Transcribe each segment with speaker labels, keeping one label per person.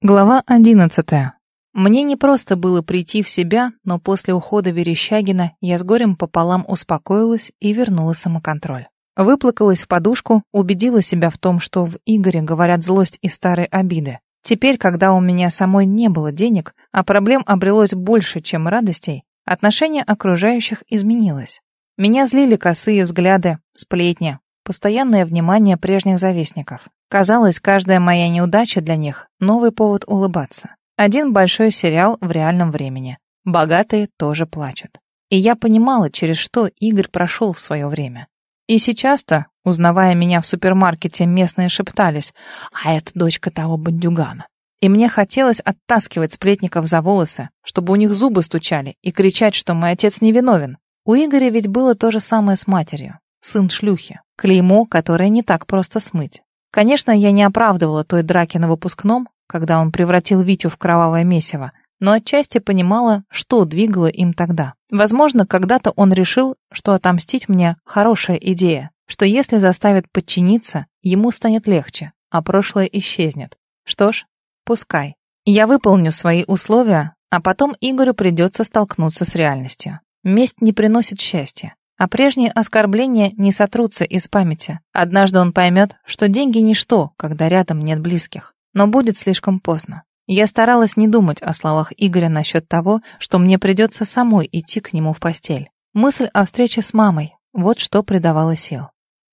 Speaker 1: Глава одиннадцатая. Мне не просто было прийти в себя, но после ухода Верещагина я с горем пополам успокоилась и вернула самоконтроль. Выплакалась в подушку, убедила себя в том, что в Игоре говорят злость и старые обиды. Теперь, когда у меня самой не было денег, а проблем обрелось больше, чем радостей, отношение окружающих изменилось. Меня злили косые взгляды, сплетни, постоянное внимание прежних завистников. Казалось, каждая моя неудача для них — новый повод улыбаться. Один большой сериал в реальном времени. Богатые тоже плачут. И я понимала, через что Игорь прошел в свое время. И сейчас-то, узнавая меня в супермаркете, местные шептались, а это дочка того бандюгана. И мне хотелось оттаскивать сплетников за волосы, чтобы у них зубы стучали, и кричать, что мой отец невиновен. У Игоря ведь было то же самое с матерью. Сын шлюхи. Клеймо, которое не так просто смыть. Конечно, я не оправдывала той драки на выпускном, когда он превратил Витю в кровавое месиво, но отчасти понимала, что двигало им тогда. Возможно, когда-то он решил, что отомстить мне – хорошая идея, что если заставит подчиниться, ему станет легче, а прошлое исчезнет. Что ж, пускай. Я выполню свои условия, а потом Игорю придется столкнуться с реальностью. Месть не приносит счастья. А прежние оскорбления не сотрутся из памяти. Однажды он поймет, что деньги ничто, когда рядом нет близких. Но будет слишком поздно. Я старалась не думать о словах Игоря насчет того, что мне придется самой идти к нему в постель. Мысль о встрече с мамой — вот что придавало сил.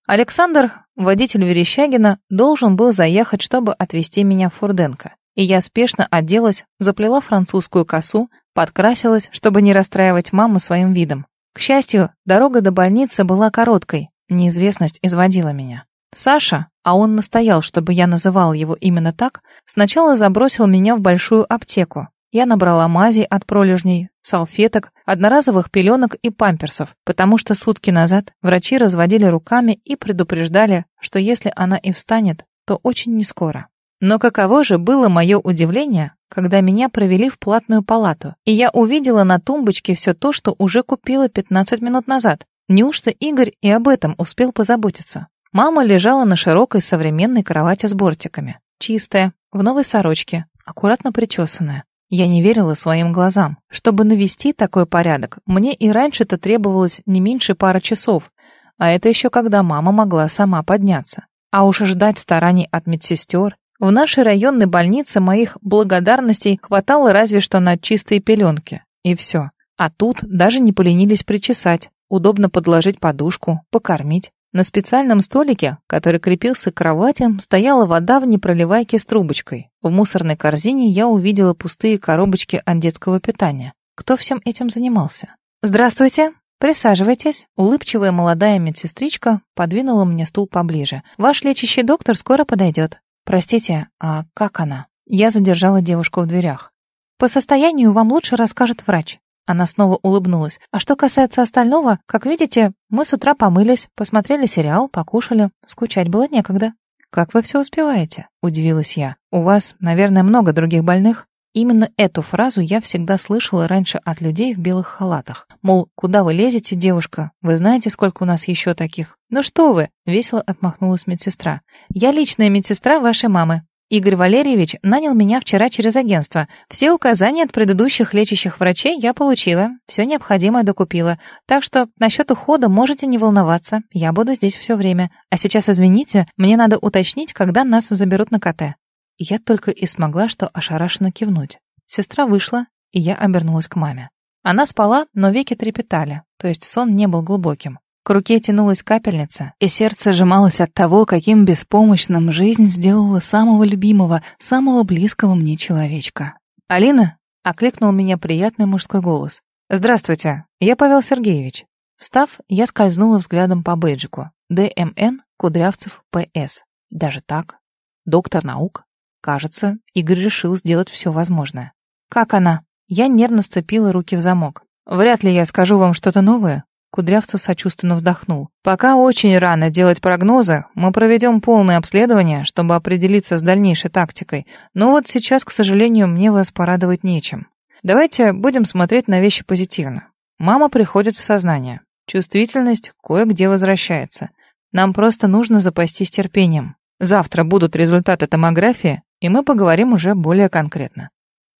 Speaker 1: Александр, водитель Верещагина, должен был заехать, чтобы отвезти меня в Фурденко. И я спешно оделась, заплела французскую косу, подкрасилась, чтобы не расстраивать маму своим видом. К счастью, дорога до больницы была короткой, неизвестность изводила меня. Саша, а он настоял, чтобы я называл его именно так, сначала забросил меня в большую аптеку. Я набрала мази от пролежней, салфеток, одноразовых пеленок и памперсов, потому что сутки назад врачи разводили руками и предупреждали, что если она и встанет, то очень нескоро. Но каково же было мое удивление, когда меня провели в платную палату, и я увидела на тумбочке все то, что уже купила 15 минут назад. Неужто Игорь и об этом успел позаботиться? Мама лежала на широкой современной кровати с бортиками. Чистая, в новой сорочке, аккуратно причесанная. Я не верила своим глазам. Чтобы навести такой порядок, мне и раньше-то требовалось не меньше пары часов, а это еще когда мама могла сама подняться. А уж ждать стараний от медсестер в нашей районной больнице моих благодарностей хватало разве что на чистые пеленки. И все. А тут даже не поленились причесать. Удобно подложить подушку, покормить. На специальном столике, который крепился к кровати, стояла вода в непроливайке с трубочкой. В мусорной корзине я увидела пустые коробочки от детского питания. Кто всем этим занимался? «Здравствуйте!» «Присаживайтесь». Улыбчивая молодая медсестричка подвинула мне стул поближе. «Ваш лечащий доктор скоро подойдет». «Простите, а как она?» Я задержала девушку в дверях. «По состоянию вам лучше расскажет врач». Она снова улыбнулась. «А что касается остального, как видите, мы с утра помылись, посмотрели сериал, покушали. Скучать было некогда». «Как вы все успеваете?» — удивилась я. «У вас, наверное, много других больных?» Именно эту фразу я всегда слышала раньше от людей в белых халатах. Мол, куда вы лезете, девушка? Вы знаете, сколько у нас еще таких? Ну что вы? Весело отмахнулась медсестра. Я личная медсестра вашей мамы. Игорь Валерьевич нанял меня вчера через агентство. Все указания от предыдущих лечащих врачей я получила, все необходимое докупила. Так что насчет ухода можете не волноваться, я буду здесь все время. А сейчас, извините, мне надо уточнить, когда нас заберут на КТ. Я только и смогла что ошарашенно кивнуть. Сестра вышла, и я обернулась к маме. Она спала, но веки трепетали, то есть сон не был глубоким. К руке тянулась капельница, и сердце сжималось от того, каким беспомощным жизнь сделала самого любимого, самого близкого мне человечка. «Алина?» — окликнул меня приятный мужской голос. «Здравствуйте, я Павел Сергеевич». Встав, я скользнула взглядом по бейджику. ДМН Кудрявцев ПС. Даже так? Доктор наук? Кажется, Игорь решил сделать все возможное. «Как она?» Я нервно сцепила руки в замок. «Вряд ли я скажу вам что-то новое». Кудрявцев сочувственно вздохнул. «Пока очень рано делать прогнозы. Мы проведем полное обследование, чтобы определиться с дальнейшей тактикой. Но вот сейчас, к сожалению, мне вас порадовать нечем. Давайте будем смотреть на вещи позитивно. Мама приходит в сознание. Чувствительность кое-где возвращается. Нам просто нужно запастись терпением. Завтра будут результаты томографии, и мы поговорим уже более конкретно.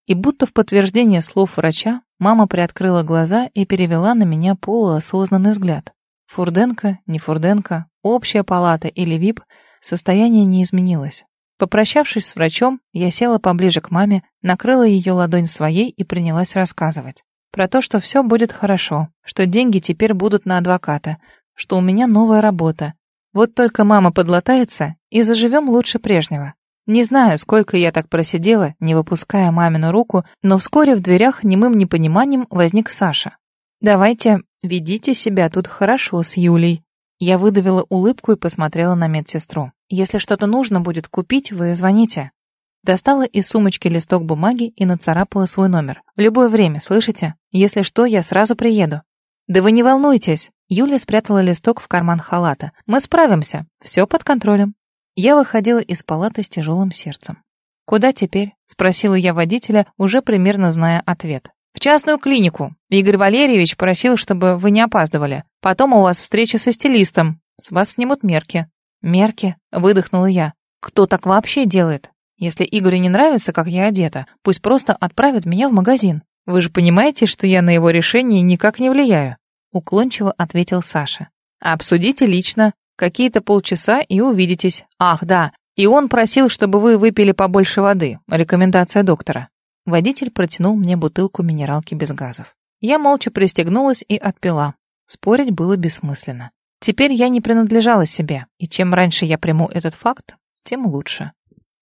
Speaker 1: И будто в подтверждение слов врача, мама приоткрыла глаза и перевела на меня полуосознанный взгляд. Фурденко, не Фурденко, общая палата или ВИП, состояние не изменилось. Попрощавшись с врачом, я села поближе к маме, накрыла ее ладонь своей и принялась рассказывать. Про то, что все будет хорошо, что деньги теперь будут на адвоката, что у меня новая работа. Вот только мама подлатается, и заживем лучше прежнего. Не знаю, сколько я так просидела, не выпуская мамину руку, но вскоре в дверях немым непониманием возник Саша. «Давайте, ведите себя тут хорошо с Юлей». Я выдавила улыбку и посмотрела на медсестру. «Если что-то нужно будет купить, вы звоните». Достала из сумочки листок бумаги и нацарапала свой номер. «В любое время, слышите? Если что, я сразу приеду». «Да вы не волнуйтесь!» Юля спрятала листок в карман халата. «Мы справимся. Все под контролем». Я выходила из палаты с тяжелым сердцем. «Куда теперь?» — спросила я водителя, уже примерно зная ответ. «В частную клинику. Игорь Валерьевич просил, чтобы вы не опаздывали. Потом у вас встреча со стилистом. С вас снимут мерки». «Мерки?» — выдохнула я. «Кто так вообще делает? Если Игорю не нравится, как я одета, пусть просто отправит меня в магазин. Вы же понимаете, что я на его решение никак не влияю?» Уклончиво ответил Саша. «Обсудите лично. Какие-то полчаса и увидитесь. Ах, да, и он просил, чтобы вы выпили побольше воды. Рекомендация доктора. Водитель протянул мне бутылку минералки без газов. Я молча пристегнулась и отпила. Спорить было бессмысленно. Теперь я не принадлежала себе, и чем раньше я приму этот факт, тем лучше.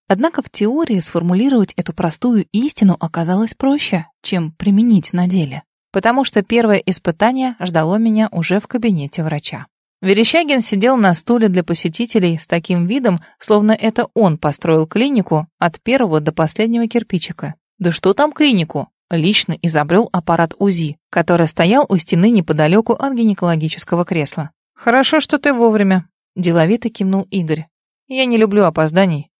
Speaker 1: Однако в теории сформулировать эту простую истину оказалось проще, чем применить на деле, потому что первое испытание ждало меня уже в кабинете врача. Верещагин сидел на стуле для посетителей с таким видом, словно это он построил клинику от первого до последнего кирпичика. Да что там клинику? Лично изобрел аппарат УЗИ, который стоял у стены неподалеку от гинекологического кресла. «Хорошо, что ты вовремя», — деловито кивнул Игорь. «Я не люблю опозданий».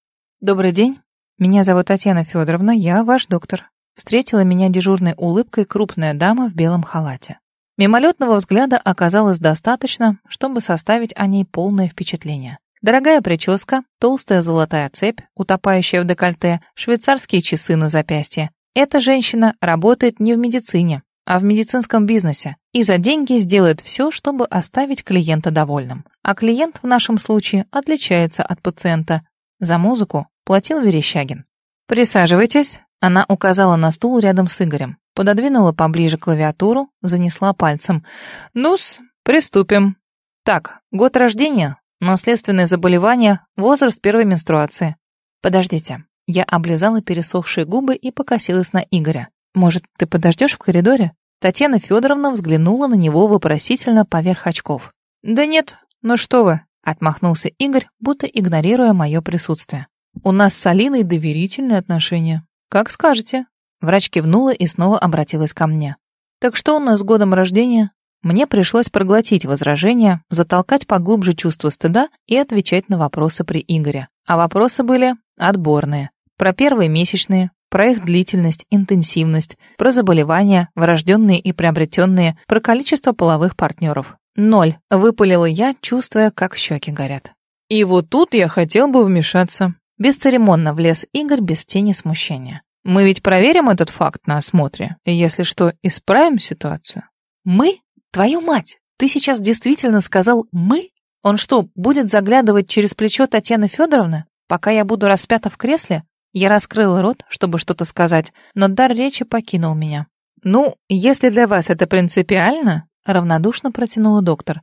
Speaker 1: «Добрый день. Меня зовут Татьяна Федоровна, я ваш доктор». Встретила меня дежурной улыбкой крупная дама в белом халате. Мимолетного взгляда оказалось достаточно, чтобы составить о ней полное впечатление. Дорогая прическа, толстая золотая цепь, утопающая в декольте, швейцарские часы на запястье. Эта женщина работает не в медицине, а в медицинском бизнесе и за деньги сделает все, чтобы оставить клиента довольным. А клиент в нашем случае отличается от пациента. За музыку платил Верещагин. «Присаживайтесь», — она указала на стул рядом с Игорем. Пододвинула поближе клавиатуру, занесла пальцем. «Ну-с, приступим. Так, год рождения, наследственное заболевание, возраст первой менструации. Подождите». Я облизала пересохшие губы и покосилась на Игоря. «Может, ты подождешь в коридоре?» Татьяна Федоровна взглянула на него вопросительно поверх очков. «Да нет, ну что вы», — отмахнулся Игорь, будто игнорируя мое присутствие. «У нас с Алиной доверительные отношения. Как скажете». Врач кивнула и снова обратилась ко мне. «Так что у нас с годом рождения?» Мне пришлось проглотить возражения, затолкать поглубже чувство стыда и отвечать на вопросы при Игоре. А вопросы были отборные. Про первые месячные, про их длительность, интенсивность, про заболевания, врожденные и приобретенные, про количество половых партнеров. Ноль. Выпалила я, чувствуя, как щеки горят. И вот тут я хотел бы вмешаться. Бесцеремонно влез Игорь без тени смущения. Мы ведь проверим этот факт на осмотре, и если что, исправим ситуацию. Мы? Твою мать! Ты сейчас действительно сказал «мы»? Он что, будет заглядывать через плечо Татьяны Федоровны, пока я буду распята в кресле? Я раскрыла рот, чтобы что-то сказать, но дар речи покинул меня. «Ну, если для вас это принципиально», — равнодушно протянула доктор,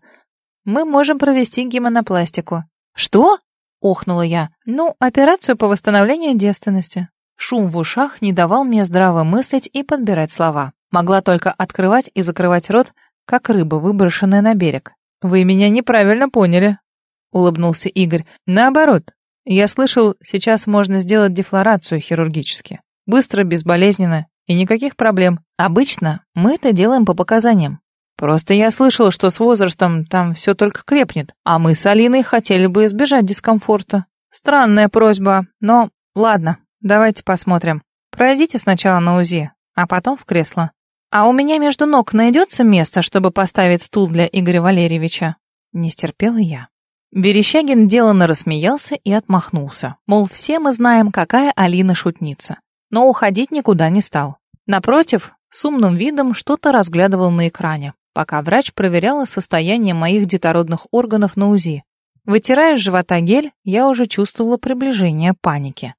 Speaker 1: «мы можем провести гемонопластику». «Что?» — охнула я. «Ну, операцию по восстановлению девственности». Шум в ушах не давал мне здраво мыслить и подбирать слова. Могла только открывать и закрывать рот, как рыба, выброшенная на берег. «Вы меня неправильно поняли», — улыбнулся Игорь. «Наоборот, я слышал, сейчас можно сделать дефлорацию хирургически. Быстро, безболезненно и никаких проблем. Обычно мы это делаем по показаниям. Просто я слышал, что с возрастом там все только крепнет, а мы с Алиной хотели бы избежать дискомфорта. Странная просьба, но ладно, Давайте посмотрим. Пройдите сначала на УЗИ, а потом в кресло. А у меня между ног найдется место, чтобы поставить стул для Игоря Валерьевича? Не стерпела я. Верещагин деланно рассмеялся и отмахнулся. Мол, все мы знаем, какая Алина шутница. Но уходить никуда не стал. Напротив, с умным видом что-то разглядывал на экране, пока врач проверяла состояние моих детородных органов на УЗИ. Вытирая с живота гель, я уже чувствовала приближение паники.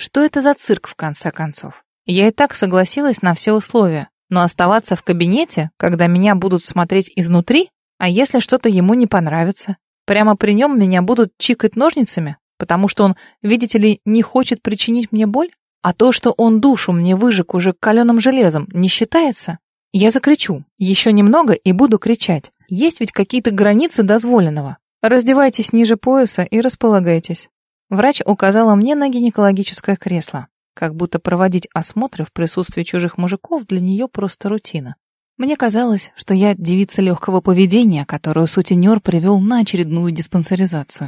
Speaker 1: Что это за цирк, в конце концов? Я и так согласилась на все условия, но оставаться в кабинете, когда меня будут смотреть изнутри, а если что-то ему не понравится? Прямо при нем меня будут чикать ножницами, потому что он, видите ли, не хочет причинить мне боль? А то, что он душу мне выжег уже каленым железом, не считается? Я закричу. Еще немного и буду кричать. Есть ведь какие-то границы дозволенного. Раздевайтесь ниже пояса и располагайтесь. Врач указала мне на гинекологическое кресло. Как будто проводить осмотры в присутствии чужих мужиков для нее просто рутина. Мне казалось, что я девица легкого поведения, которую сутенер привел на очередную диспансеризацию.